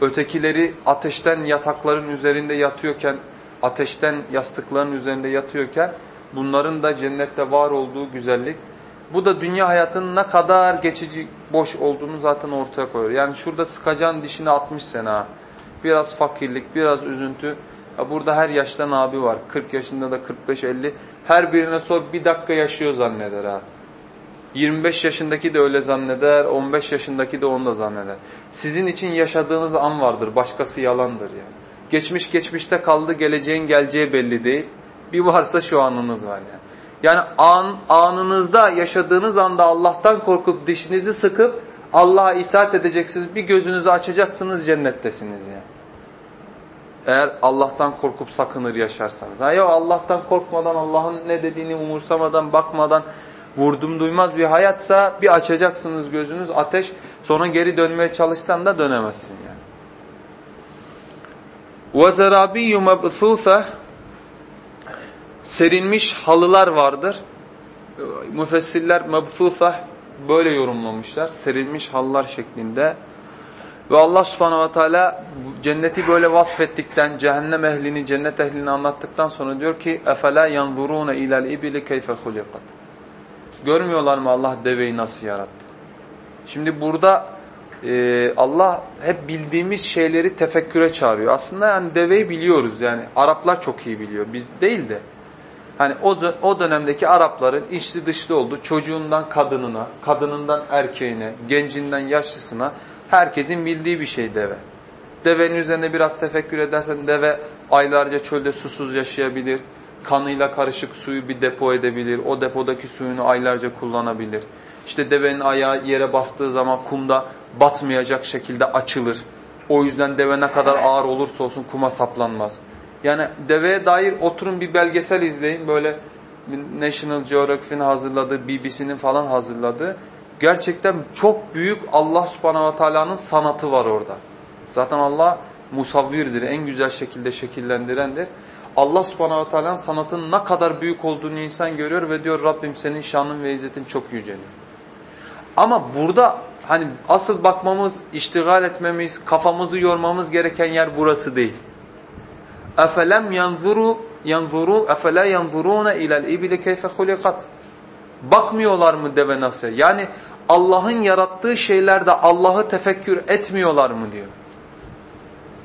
ötekileri ateşten yatakların üzerinde yatıyorken, ateşten yastıkların üzerinde yatıyorken, bunların da cennette var olduğu güzellik. Bu da dünya hayatının ne kadar geçici, boş olduğunu zaten ortaya koyuyor. Yani şurada sıkacağın dişini 60 sene ha. Biraz fakirlik, biraz üzüntü. Ya burada her yaştan abi var. 40 yaşında da 45-50. Her birine sor bir dakika yaşıyor zanneder ha. 25 yaşındaki de öyle zanneder, 15 yaşındaki de onu da zanneder. Sizin için yaşadığınız an vardır, başkası yalandır yani. Geçmiş geçmişte kaldı, geleceğin geleceği belli değil. Bir varsa şu anınız var yani. Yani an, anınızda yaşadığınız anda Allah'tan korkup dişinizi sıkıp Allah'a itaat edeceksiniz. Bir gözünüzü açacaksınız cennettesiniz yani. Eğer Allah'tan korkup sakınır yaşarsanız. Ha yok Allah'tan korkmadan, Allah'ın ne dediğini umursamadan, bakmadan vurdum duymaz bir hayatsa bir açacaksınız gözünüz ateş. Sonra geri dönmeye çalışsan da dönemezsin yani. وَزَرَابِيُّ مَبْثُوثَ Serilmiş halılar vardır. Müfessirler mebthutha böyle yorumlamışlar. Serilmiş halılar şeklinde. Ve Allah subhanahu ve teala cenneti böyle vasfettikten, cehennem ehlini, cennet ehlini anlattıktan sonra diyor ki اَفَلَا يَنْظُرُونَ اِلَى الْاِبِلِ كَيْفَ خُلِقَتْ Görmüyorlar mı Allah deveyi nasıl yarattı? Şimdi burada e, Allah hep bildiğimiz şeyleri tefekküre çağırıyor. Aslında yani deveyi biliyoruz yani Araplar çok iyi biliyor. Biz değil de. Hani o, o dönemdeki Arapların içli dışlı olduğu çocuğundan kadınına, kadınından erkeğine, gencinden yaşlısına herkesin bildiği bir şey deve. Devenin üzerine biraz tefekkür edersen deve aylarca çölde susuz yaşayabilir. Kanıyla karışık suyu bir depo edebilir. O depodaki suyunu aylarca kullanabilir. İşte devenin ayağı yere bastığı zaman kumda batmayacak şekilde açılır. O yüzden deve ne kadar ağır olursa olsun kuma saplanmaz. Yani deveye dair oturun bir belgesel izleyin. Böyle National Geographic'in hazırladığı, BBC'nin falan hazırladığı. Gerçekten çok büyük Allah subhanahu ve teala'nın sanatı var orada. Zaten Allah musavvirdir, en güzel şekilde şekillendirendir. Allah subhanahu ve teala'nın sanatının ne kadar büyük olduğunu insan görüyor ve diyor Rabbim senin şanın ve izzetin çok yüceliyor. Ama burada hani asıl bakmamız, iştigal etmemiz, kafamızı yormamız gereken yer burası değil. Efelem yanzuru yanzuru efela yanzuruna ila'l ibli keyfe hulikat. Bakmıyorlar mı deve nasıl? Yani Allah'ın yarattığı şeylerde Allah'ı tefekkür etmiyorlar mı diyor.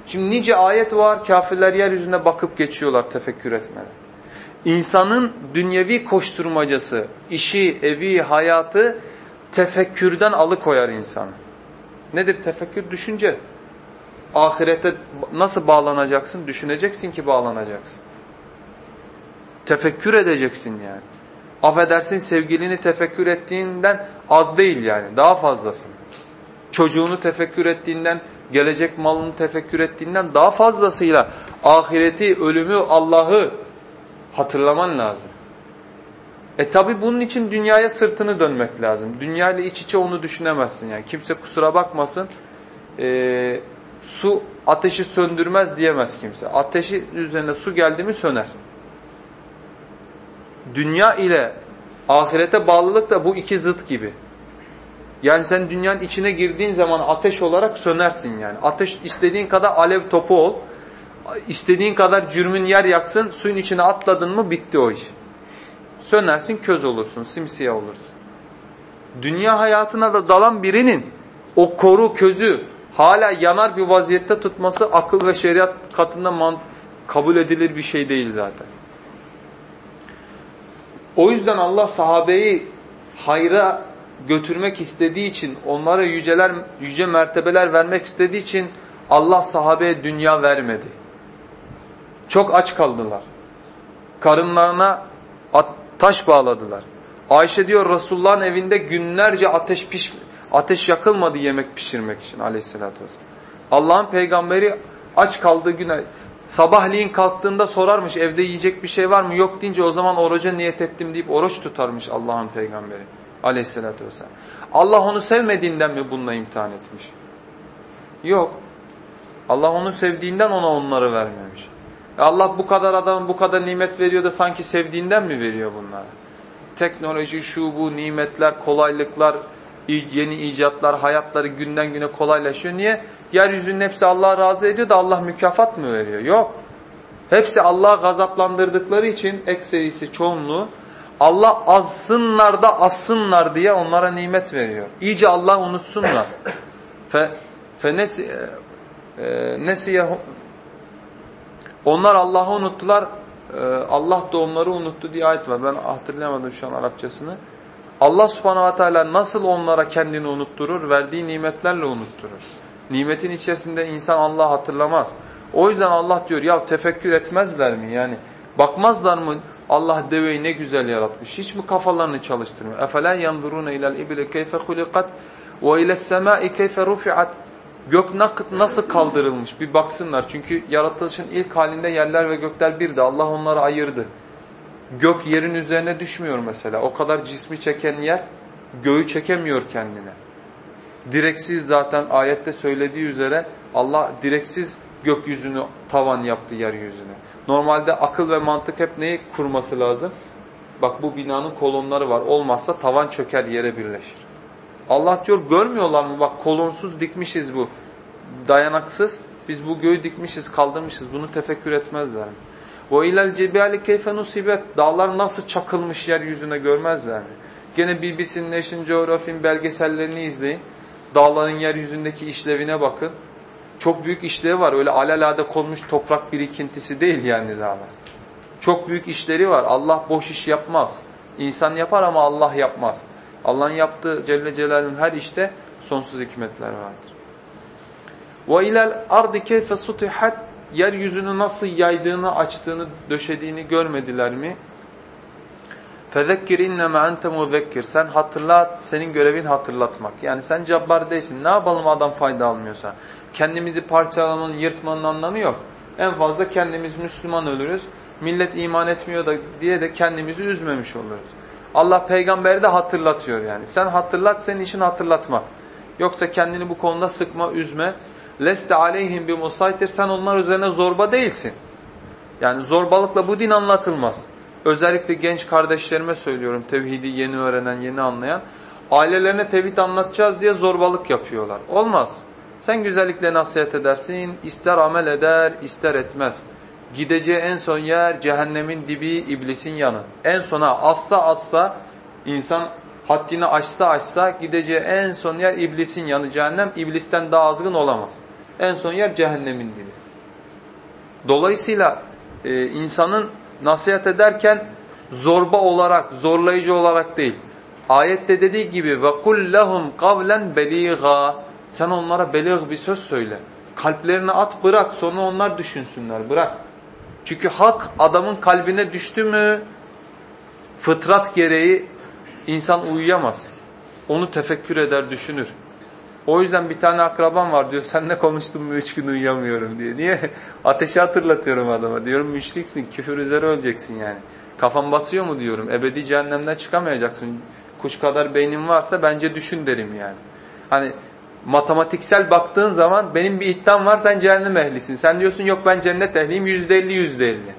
Şimdi nice ayet var kafirler yeryüzünde bakıp geçiyorlar tefekkür etmeden. İnsanın dünyevi koşturmacası, işi, evi, hayatı tefekkürden alıkoyar insanı. Nedir tefekkür? Düşünce. Ahirete nasıl bağlanacaksın? Düşüneceksin ki bağlanacaksın. Tefekkür edeceksin yani. Affedersin sevgilini tefekkür ettiğinden az değil yani. Daha fazlasın. Çocuğunu tefekkür ettiğinden, gelecek malını tefekkür ettiğinden daha fazlasıyla ahireti, ölümü, Allah'ı hatırlaman lazım. E tabi bunun için dünyaya sırtını dönmek lazım. Dünya ile iç içe onu düşünemezsin yani. Kimse kusura bakmasın. E, su ateşi söndürmez diyemez kimse. Ateşi üzerine su geldi mi söner. Dünya ile ahirete bağlılık da bu iki zıt gibi. Yani sen dünyanın içine girdiğin zaman ateş olarak sönersin yani. Ateş istediğin kadar alev topu ol. İstediğin kadar cürmün yer yaksın. Suyun içine atladın mı bitti o iş. Sönersin köz olursun, simsiyah olursun. Dünya hayatına da dalan birinin o koru közü hala yanar bir vaziyette tutması akıl ve şeriat katında kabul edilir bir şey değil zaten. O yüzden Allah sahabeyi hayra götürmek istediği için, onlara yüceler, yüce mertebeler vermek istediği için Allah sahabeye dünya vermedi. Çok aç kaldılar. Karınlarına taş bağladılar. Ayşe diyor Resulullah'ın evinde günlerce ateş piş ateş yakılmadı yemek pişirmek için aleyhissalatü vesselam. Allah'ın peygamberi aç kaldığı güne sabahleyin kalktığında sorarmış evde yiyecek bir şey var mı yok deyince o zaman oruca niyet ettim deyip oruç tutarmış Allah'ın peygamberi aleyhissalatü vesselam. Allah onu sevmediğinden mi bununla imtihan etmiş? Yok. Allah onu sevdiğinden ona onları vermemiş. Allah bu kadar adamın bu kadar nimet veriyor da sanki sevdiğinden mi veriyor bunları? Teknoloji, şu bu, nimetler, kolaylıklar, yeni icatlar, hayatları günden güne kolaylaşıyor. Niye? Yeryüzünün hepsi Allah razı ediyor da Allah mükafat mı veriyor? Yok. Hepsi Allah'a gazaplandırdıkları için ekserisi, çoğunluğu Allah azsınlar da azsınlar diye onlara nimet veriyor. İyice Allah unutsunlar. fe, fe nesi, e, nesiye onlar Allah'ı unuttular. E, Allah da onları unuttu diye ayet var. Ben hatırlayamadım şu an Arapçasını. Allah subhanahu wa ta'ala nasıl onlara kendini unutturur? Verdiği nimetlerle unutturur. Nimetin içerisinde insan Allah hatırlamaz. O yüzden Allah diyor ya tefekkür etmezler mi? Yani bakmazlar mı Allah deveyi ne güzel yaratmış. Hiç mi kafalarını çalıştırmıyor? اَفَلَا يَنْظُرُونَ اِلَى الْاِبِلِ كَيْفَ خُلِقَتْ وَاِلَى السَّمَاءِ كَيْفَ رُفِعَتْ Gök nasıl kaldırılmış bir baksınlar. Çünkü yaratılışın ilk halinde yerler ve gökler birdi. Allah onları ayırdı. Gök yerin üzerine düşmüyor mesela. O kadar cismi çeken yer göğü çekemiyor kendine. Direksiz zaten ayette söylediği üzere Allah direksiz gökyüzünü tavan yaptı yeryüzüne. Normalde akıl ve mantık hep neyi kurması lazım? Bak bu binanın kolonları var. Olmazsa tavan çöker yere birleşir. Allah diyor görmüyorlar mı? Bak kolonsuz dikmişiz bu. Dayanaksız. Biz bu göğü dikmişiz, kaldırmışız. Bunu tefekkür etmezler mi? وَاِلَى الْجِبَالِ كَيْفَ نُسِبَتْ Dağlar nasıl çakılmış yeryüzüne görmezler mi? Gene BBC'nin National Geographic'in belgesellerini izleyin. Dağların yeryüzündeki işlevine bakın. Çok büyük işlevi var. Öyle alalade konmuş toprak birikintisi değil yani dağlar. Çok büyük işleri var. Allah boş iş yapmaz. İnsan yapar ama Allah yapmaz. Allah'ın yaptığı Celle Celaluhu'nun her işte sonsuz hikmetler vardır. Ve ilel ardı keyfe sutihat yeryüzünü nasıl yaydığını, açtığını, döşediğini görmediler mi? Fezekkir innema ente muzekkir. Sen hatırlat, senin görevin hatırlatmak. Yani sen cabbar değilsin. Ne yapalım adam fayda almıyorsa? Kendimizi parçalamanın, yırtmanın anlamı yok. En fazla kendimiz Müslüman ölürüz. Millet iman etmiyor da diye de kendimizi üzmemiş oluruz. Allah peygamberi de hatırlatıyor yani. Sen hatırlat, senin için hatırlatmak. Yoksa kendini bu konuda sıkma, üzme. Leste aleyhim bir musaytir. Sen onlar üzerine zorba değilsin. Yani zorbalıkla bu din anlatılmaz. Özellikle genç kardeşlerime söylüyorum tevhidi yeni öğrenen, yeni anlayan. Ailelerine tevhid anlatacağız diye zorbalık yapıyorlar. Olmaz. Sen güzellikle nasihat edersin, ister amel eder, ister etmez. Gideceği en son yer cehennemin dibi, iblisin yanı. En sona asla asla insan haddini aşsa aşsa gideceği en son yer iblisin yanı cehennem. İblisten daha azgın olamaz. En son yer cehennemin dibi. Dolayısıyla e, insanın nasihat ederken zorba olarak, zorlayıcı olarak değil. Ayette dediği gibi ve kul lehum kavlen beliga. Sen onlara belig bir söz söyle. Kalplerine at bırak sonra onlar düşünsünler bırak. Çünkü hak adamın kalbine düştü mü fıtrat gereği insan uyuyamaz. Onu tefekkür eder düşünür. O yüzden bir tane akraban var diyor sen ne konuştun mu üç gün uyuyamıyorum diye. Niye? Ateşi hatırlatıyorum adama. Diyorum müşriksin küfür üzere öleceksin yani. Kafan basıyor mu diyorum. Ebedi cehennemden çıkamayacaksın. Kuş kadar beynin varsa bence düşün derim yani. Hani matematiksel baktığın zaman benim bir iddiam var sen cehennem ehlisin. Sen diyorsun yok ben cennet ehliyim yüzde elli yüzde elli.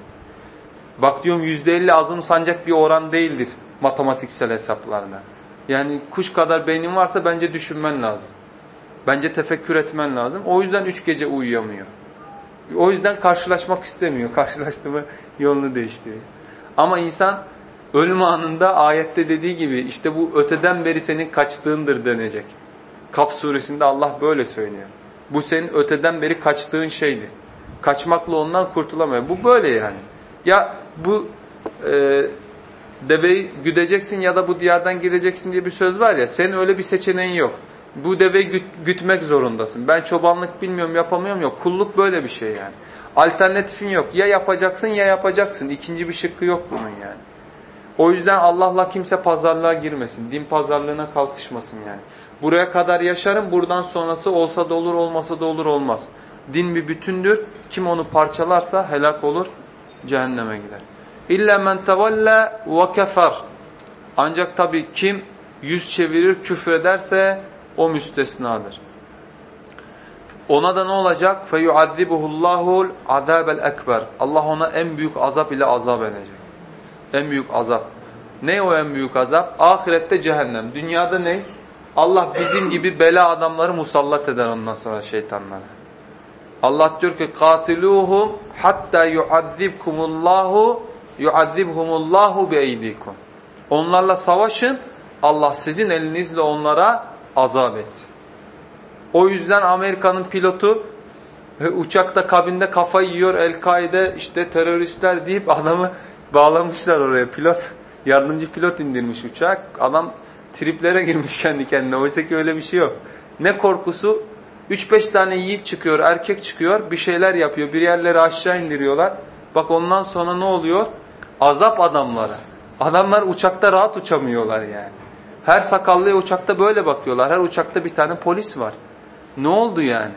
Bak diyorum yüzde elli azım sancak bir oran değildir matematiksel hesaplarla. Yani kuş kadar beynin varsa bence düşünmen lazım. Bence tefekkür etmen lazım. O yüzden üç gece uyuyamıyor. O yüzden karşılaşmak istemiyor. Karşılaştı mı yolunu değiştiriyor. Ama insan ölüm anında ayette dediği gibi işte bu öteden beri senin kaçtığındır denecek. Kaf suresinde Allah böyle söylüyor. Bu senin öteden beri kaçtığın şeydi. Kaçmakla ondan kurtulamıyor. Bu böyle yani. Ya bu e, deveyi güdeceksin ya da bu diyardan gideceksin diye bir söz var ya. Senin öyle bir seçeneğin yok. Bu deveyi güt, gütmek zorundasın. Ben çobanlık bilmiyorum yapamıyorum yok. Kulluk böyle bir şey yani. Alternatifin yok. Ya yapacaksın ya yapacaksın. İkinci bir şıkkı yok bunun yani. O yüzden Allah'la kimse pazarlığa girmesin. Din pazarlığına kalkışmasın yani. Buraya kadar yaşarım, buradan sonrası olsa da olur, olmasa da olur, olmaz. Din bir bütündür. Kim onu parçalarsa helak olur, cehenneme gider. İlla men tevelle ve kefer. Ancak tabii kim yüz çevirir, küfrederse o müstesnadır. Ona da ne olacak? فَيُعَذِّبُهُ اللّٰهُ الْعَذَابَ الْاَكْبَرِ Allah ona en büyük azap ile azap edecek. En büyük azap. Ne o en büyük azap? Ahirette cehennem. Dünyada ne? Allah bizim gibi bela adamları musallat eder ondan sonra şeytanlara. Allah diyor ki katiluhum hatta yuazzibkumullahu yuazzibhumullahu bieydikum. Onlarla savaşın. Allah sizin elinizle onlara azap etsin. O yüzden Amerika'nın pilotu uçakta kabinde kafa yiyor El-Kaide işte teröristler deyip adamı bağlamışlar oraya pilot. Yardımcı pilot indirmiş uçak. Adam triplere girmiş kendi kendine. Oysa ki öyle bir şey yok. Ne korkusu? 3-5 tane yiğit çıkıyor, erkek çıkıyor, bir şeyler yapıyor. Bir yerleri aşağı indiriyorlar. Bak ondan sonra ne oluyor? Azap adamlara. Adamlar uçakta rahat uçamıyorlar yani. Her sakallıya uçakta böyle bakıyorlar. Her uçakta bir tane polis var. Ne oldu yani?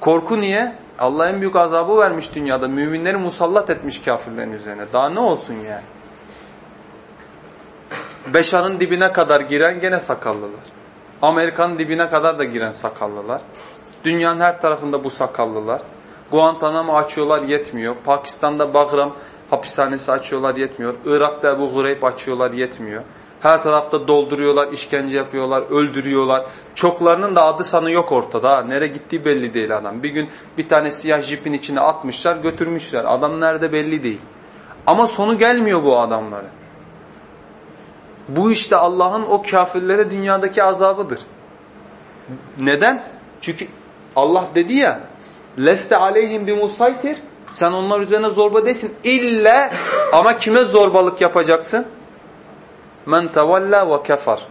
Korku niye? Allah en büyük azabı vermiş dünyada. Müminleri musallat etmiş kafirlerin üzerine. Daha ne olsun yani? Beşar'ın dibine kadar giren gene sakallılar. Amerika'nın dibine kadar da giren sakallılar. Dünyanın her tarafında bu sakallılar. Guantanamo açıyorlar yetmiyor. Pakistan'da Bagram hapishanesi açıyorlar yetmiyor. Irak'ta Ebu Ghureyb açıyorlar yetmiyor. Her tarafta dolduruyorlar, işkence yapıyorlar, öldürüyorlar. Çoklarının da adı sanı yok ortada. Nereye gittiği belli değil adam. Bir gün bir tane siyah jipin içine atmışlar, götürmüşler. Adam nerede belli değil. Ama sonu gelmiyor bu adamların. Bu işte Allah'ın o kafirlere dünyadaki azabıdır. Neden? Çünkü Allah dedi ya leste aleyhim bir musaytir sen onlar üzerine zorba değilsin. İlle ama kime zorbalık yapacaksın? Men tevalla ve kefar.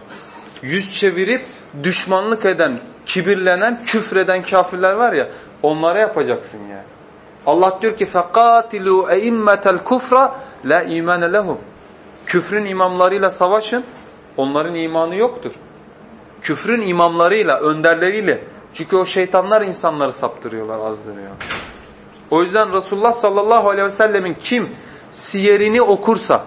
Yüz çevirip düşmanlık eden, kibirlenen, küfreden kafirler var ya onlara yapacaksın yani. Allah diyor ki فَقَاتِلُوا اَئِمَّةَ الْكُفْرَ لَا اِيمَانَ لَهُمْ Küfrün imamlarıyla savaşın. Onların imanı yoktur. Küfrün imamlarıyla, önderleriyle. Çünkü o şeytanlar insanları saptırıyorlar, azdırıyor. O yüzden Resulullah sallallahu aleyhi ve sellemin kim siyerini okursa,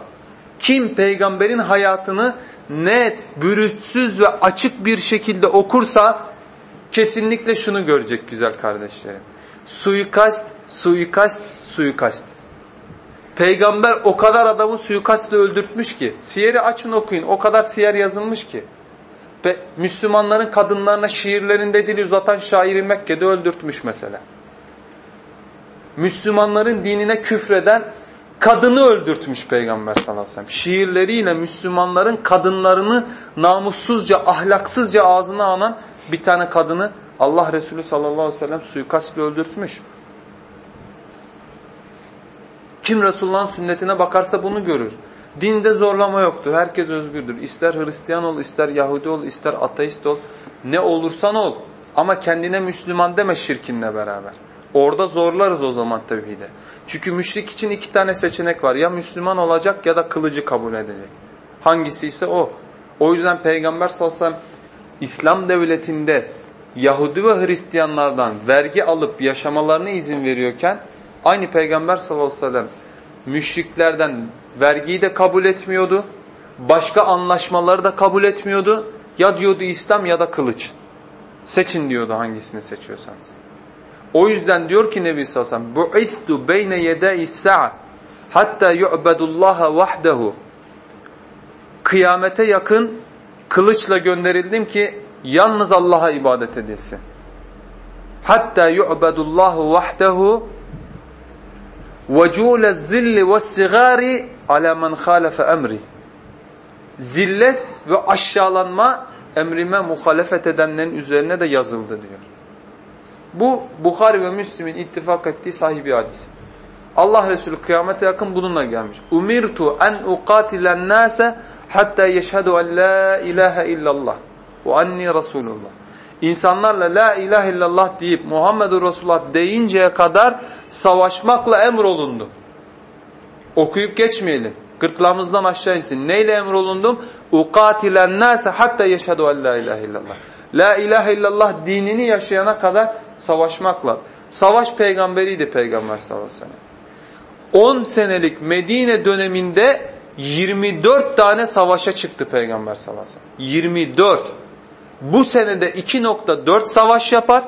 kim peygamberin hayatını net, bürütsüz ve açık bir şekilde okursa kesinlikle şunu görecek güzel kardeşlerim. Suikast, suikast, suikast. Peygamber o kadar adamı suikastla öldürtmüş ki. Siyeri açın okuyun. O kadar siyer yazılmış ki. Ve Müslümanların kadınlarına şiirlerinde dil uzatan şairi Mekke'de öldürtmüş mesela. Müslümanların dinine küfreden kadını öldürtmüş Peygamber sallallahu aleyhi ve sellem. Şiirleriyle Müslümanların kadınlarını namussuzca, ahlaksızca ağzına alan bir tane kadını Allah Resulü sallallahu aleyhi ve sellem suikastla öldürtmüş. Kim Resulullah'ın sünnetine bakarsa bunu görür. Dinde zorlama yoktur. Herkes özgürdür. İster Hristiyan ol, ister Yahudi ol, ister ateist ol. Ne olursan ol. Ama kendine Müslüman deme şirkinle beraber. Orada zorlarız o zaman tevhide. Çünkü müşrik için iki tane seçenek var. Ya Müslüman olacak ya da kılıcı kabul edecek. Hangisi ise o. O yüzden Peygamber sallallahu aleyhi ve sellem İslam devletinde Yahudi ve Hristiyanlardan vergi alıp yaşamalarına izin veriyorken aynı Peygamber sallallahu aleyhi ve sellem müşriklerden vergiyi de kabul etmiyordu. Başka anlaşmaları da kabul etmiyordu. Ya diyordu İslam ya da kılıç. Seçin diyordu hangisini seçiyorsanız. O yüzden diyor ki Nebi sallallahu aleyhi ve sellem bu'ittu beyne yedâ'i sa'a hatta yu'bedullaha vahdehu Kıyamete yakın kılıçla gönderildim ki yalnız Allah'a ibadet edilsin. Hatta yu'bedullahu vahdehu وَجُولَ الزِّلِّ وَالسِّغَارِ عَلَى مَنْ خَالَفَ emri. Zillet ve aşağılanma emrime muhalefet edenlerin üzerine de yazıldı diyor. Bu Bukhari ve Müslim'in ittifak ettiği sahih bir hadis. Allah Resulü kıyamete yakın bununla gelmiş. Umirtu en uqatilen nase hatta yeşhedü en la ilahe illallah ve anni Resulullah. İnsanlarla la ilahe illallah deyip Muhammedur Resulullah deyinceye kadar savaşmakla emrolundu. Okuyup geçmeyelim. Gırtlağımızdan aşağı insin. Neyle emrolundum? Uqatilen nase hatta yeşhedü en la ilahe illallah. La ilahe illallah dinini yaşayana kadar savaşmakla. Savaş peygamberiydi peygamber sallallahu aleyhi ve sellem. 10 senelik Medine döneminde 24 tane savaşa çıktı peygamber sallallahu aleyhi ve sellem. 24. Bu senede 2.4 savaş yapar.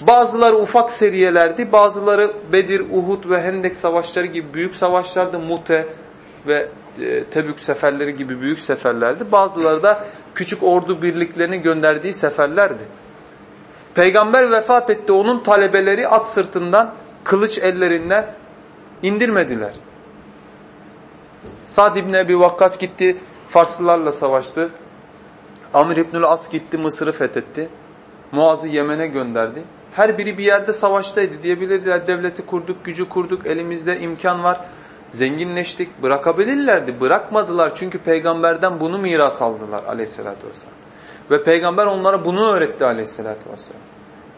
Bazıları ufak seriyelerdi. Bazıları Bedir, Uhud ve Hendek savaşları gibi büyük savaşlardı. Mute ve e, Tebük seferleri gibi büyük seferlerdi. Bazıları da küçük ordu birliklerini gönderdiği seferlerdi. Peygamber vefat etti. Onun talebeleri at sırtından, kılıç ellerinden indirmediler. Sa'd ibn Ebi Vakkas gitti, Farslılarla savaştı. Amr İbnül As gitti, Mısır'ı fethetti. Muaz'ı Yemen'e gönderdi. Her biri bir yerde savaştaydı. Diyebilirdiler devleti kurduk, gücü kurduk, elimizde imkan var. Zenginleştik, bırakabilirlerdi. Bırakmadılar çünkü peygamberden bunu miras aldılar aleyhissalatü vesselam. Ve peygamber onlara bunu öğretti aleyhissalatü vesselam.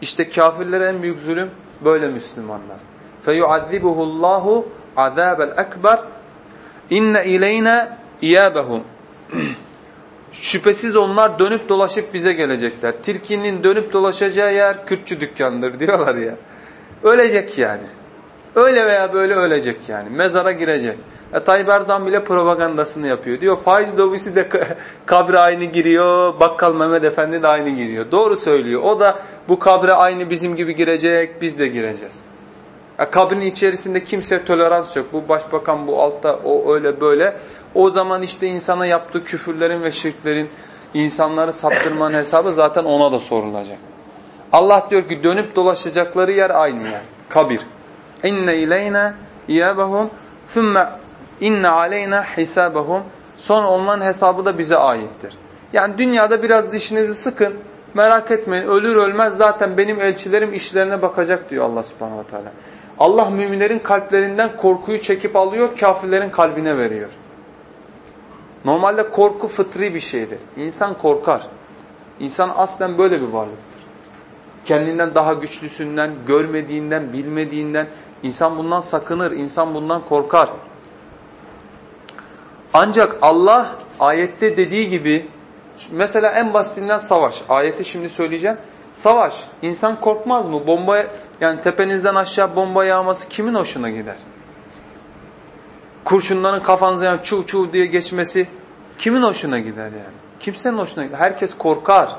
İşte kafirlere en büyük zulüm böyle Müslümanlar. فَيُعَذِّبُهُ اللّٰهُ عَذَابَ الْاَكْبَرِ اِنَّ اِلَيْنَا اِيَابَهُمْ Şüphesiz onlar dönüp dolaşıp bize gelecekler. Tilkinin dönüp dolaşacağı yer Kürtçü dükkandır diyorlar ya. Ölecek yani. Öyle veya böyle ölecek yani. Mezara girecek. E, Tayyip Erdoğan bile propagandasını yapıyor. Diyor faiz lobisi de kabre aynı giriyor. Bakkal Mehmet Efendi de aynı giriyor. Doğru söylüyor. O da bu kabre aynı bizim gibi girecek. Biz de gireceğiz. E, kabrin içerisinde kimse tolerans yok. Bu başbakan bu altta o öyle böyle. O zaman işte insana yaptığı küfürlerin ve şirklerin insanları saptırmanın hesabı zaten ona da sorulacak. Allah diyor ki dönüp dolaşacakları yer aynı yer. Kabir. İnne ileyne iyabahum thumme inne aleyna hisabahum. Son onların hesabı da bize aittir. Yani dünyada biraz dişinizi sıkın. Merak etmeyin. Ölür ölmez zaten benim elçilerim işlerine bakacak diyor Allah subhanahu teala. Allah müminlerin kalplerinden korkuyu çekip alıyor, kafirlerin kalbine veriyor. Normalde korku fıtri bir şeydir. İnsan korkar. İnsan aslen böyle bir varlıktır. Kendinden daha güçlüsünden, görmediğinden, bilmediğinden insan bundan sakınır, insan bundan korkar. Ancak Allah ayette dediği gibi mesela en basitinden savaş. Ayeti şimdi söyleyeceğim. Savaş. İnsan korkmaz mı? Bomba yani tepenizden aşağı bomba yağması kimin hoşuna gider? Kurşunların kafanıza yani çuv çuv diye geçmesi kimin hoşuna gider yani? Kimsenin hoşuna gider. Herkes korkar.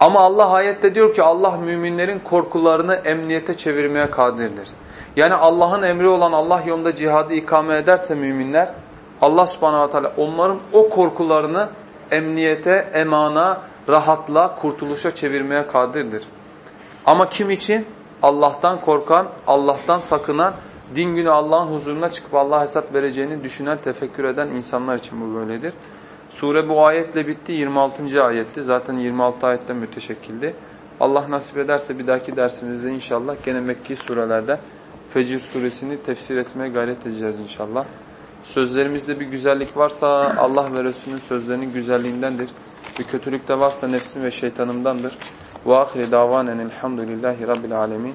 Ama Allah ayette diyor ki Allah müminlerin korkularını emniyete çevirmeye kadirdir. Yani Allah'ın emri olan Allah yolunda cihadı ikame ederse müminler Allah subhanahu teala onların o korkularını emniyete, emana, rahatla, kurtuluşa çevirmeye kadirdir. Ama kim için? Allah'tan korkan, Allah'tan sakınan, din günü Allah'ın huzuruna çıkıp Allah hesap vereceğini düşünen, tefekkür eden insanlar için bu böyledir. Sure bu ayetle bitti. 26. ayetti. Zaten 26 ayetten müteşekkildi. Allah nasip ederse bir dahaki dersimizde inşallah gene Mekki surelerde Fecir suresini tefsir etmeye gayret edeceğiz inşallah. Sözlerimizde bir güzellik varsa Allah ve Resulünün sözlerinin güzelliğindendir. Bir kötülük de varsa nefsim ve şeytanımdandır. Ve ahire davanen elhamdülillahi rabbil alemin.